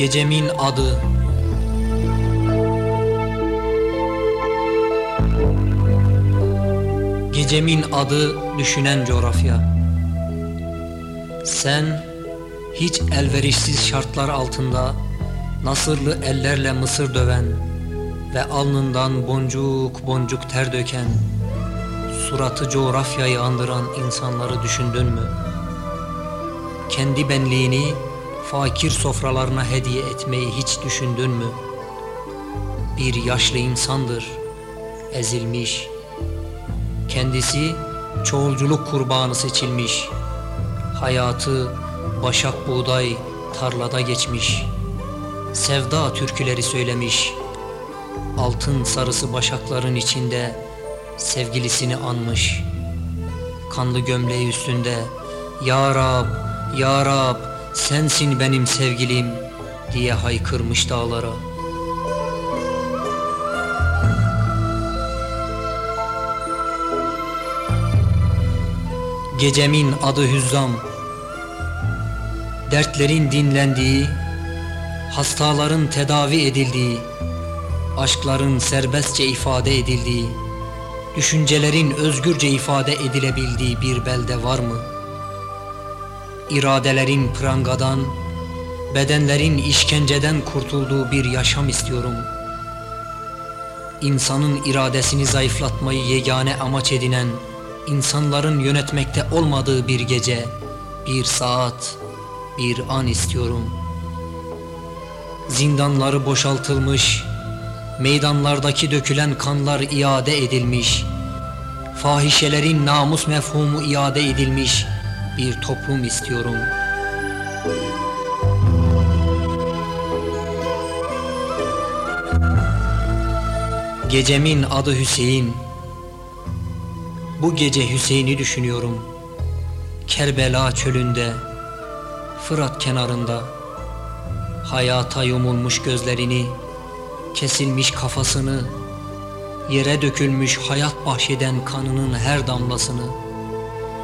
Gecemin adı Gecemin adı düşünen coğrafya Sen hiç elverişsiz şartlar altında Nasırlı ellerle mısır döven Ve alnından boncuk boncuk ter döken Suratı coğrafyayı andıran insanları düşündün mü? Kendi benliğini fakir sofralarına hediye etmeyi hiç düşündün mü? Bir yaşlı insandır, ezilmiş. Kendisi çoğulculuk kurbanı seçilmiş. Hayatı başak buğday tarlada geçmiş. Sevda türküleri söylemiş. Altın sarısı başakların içinde sevgilisini anmış. Kanlı gömleği üstünde Ya Rab, Ya Rab sensin benim sevgilim diye haykırmış dağlara. Gecemin adı Hüzzam Dertlerin dinlendiği Hastaların tedavi edildiği Aşkların serbestçe ifade edildiği Düşüncelerin özgürce ifade edilebildiği bir belde var mı? İradelerin prangadan Bedenlerin işkenceden kurtulduğu bir yaşam istiyorum İnsanın iradesini zayıflatmayı yegane amaç edinen insanların yönetmekte olmadığı bir gece, bir saat, bir an istiyorum. Zindanları boşaltılmış, meydanlardaki dökülen kanlar iade edilmiş, fahişelerin namus mefhumu iade edilmiş bir toplum istiyorum. Gecemin adı Hüseyin, bu gece Hüseyin'i düşünüyorum. Kerbela çölünde, Fırat kenarında, hayata yumulmuş gözlerini, kesilmiş kafasını, yere dökülmüş hayat bahşeden kanının her damlasını,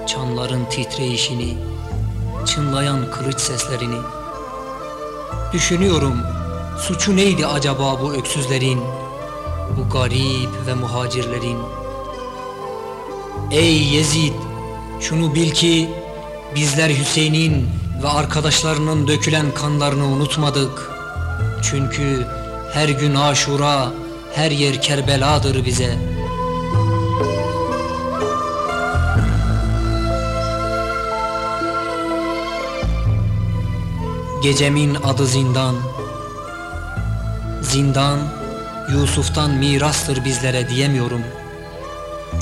çanların titreyişini, çınlayan kılıç seslerini. Düşünüyorum, suçu neydi acaba bu öksüzlerin, bu garip ve muhacirlerin? Ey Yezid şunu bil ki bizler Hüseyin'in ve arkadaşlarının dökülen kanlarını unutmadık. Çünkü her gün aşura, her yer Kerbela'dır bize. Gecemin adı zindan. Zindan Yusuf'tan mirastır bizlere diyemiyorum.''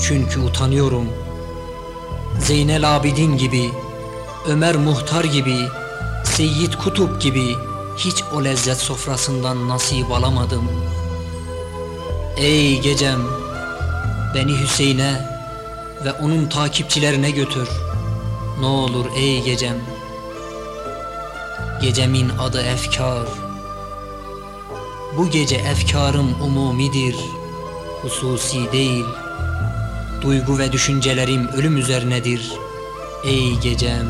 Çünkü utanıyorum. Zeynel Abidin gibi, Ömer Muhtar gibi, Seyyid Kutup gibi hiç o lezzet sofrasından nasip alamadım. Ey gecem, beni Hüseyin'e ve onun takipçilerine götür. Ne olur ey gecem. Gecemin adı efkar. Bu gece efkarım umumidir, hususi değil.'' Duygu ve düşüncelerim ölüm üzerinedir Ey gecem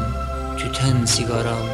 tüten sigaram